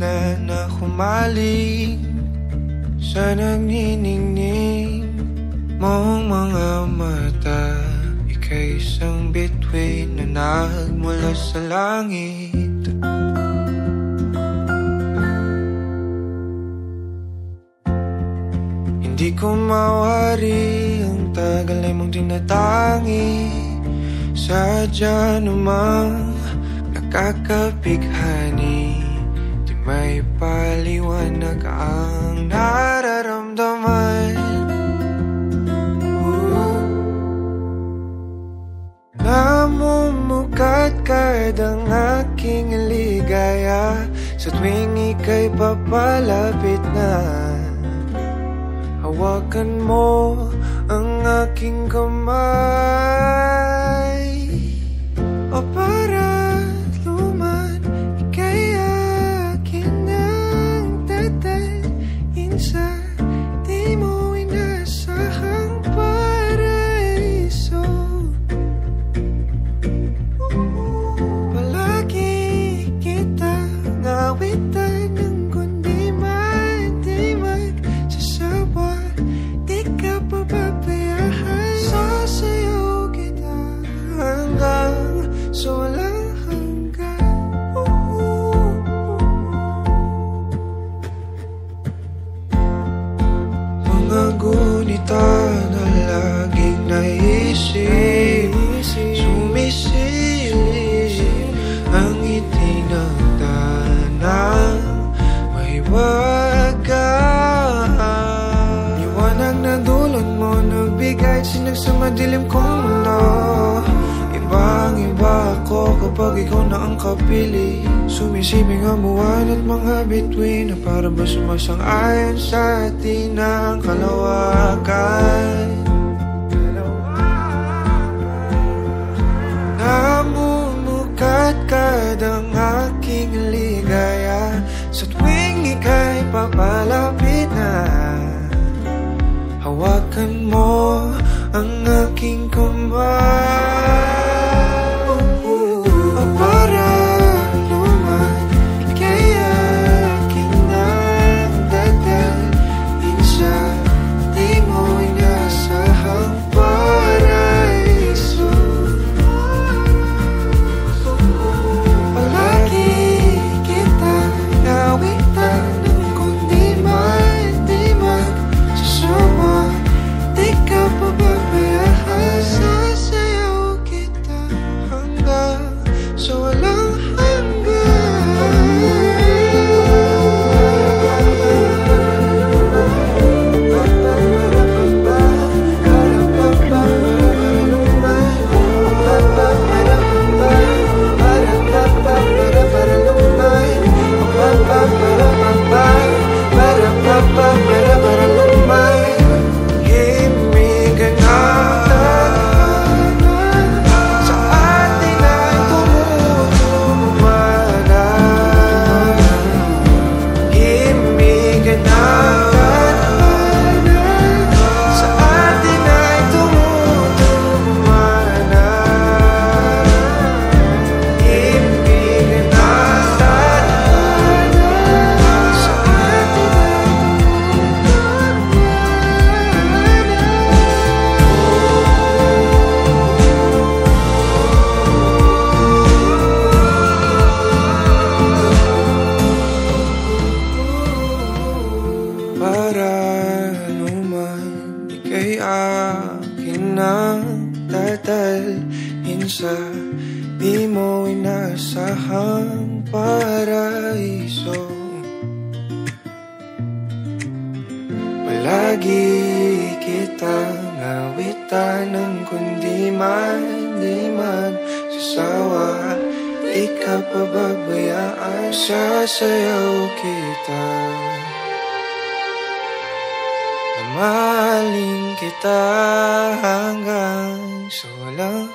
na na humaling Sa nagniningning mong mga mata. Ika'y isang bituin na nagmula sa langit. Hindi ko mawari ang tagal ay mong tinatangi. Sadya namang nakakapighani may paliwanag ang nararamdaman Ooh. Namumukadkad ang aking ligaya Sa tuwing ika'y papalapit na Hawakan mo ang aking kamay O para gunita na laging naisip. Sumisilip ang ngiti ng tanang may wagas Liwanag na dulot mo Nagbigay sinag sa madilim kapag ikaw na ang kapili Sumisibing ang buwan at mga bituin Na para ba sumasang-ayon sa atin ang kalawakan? Namumukadkad ang aking ligaya Sa tuwing ika'y papalapit na. Hawakan mo ang aking kamay mo inasahang paraiso. Palagi kitang nawitan ng kundi man Di man sasawa. Di ka pababayaan Sasayaw kita. Mahalin kita hanggang sa walang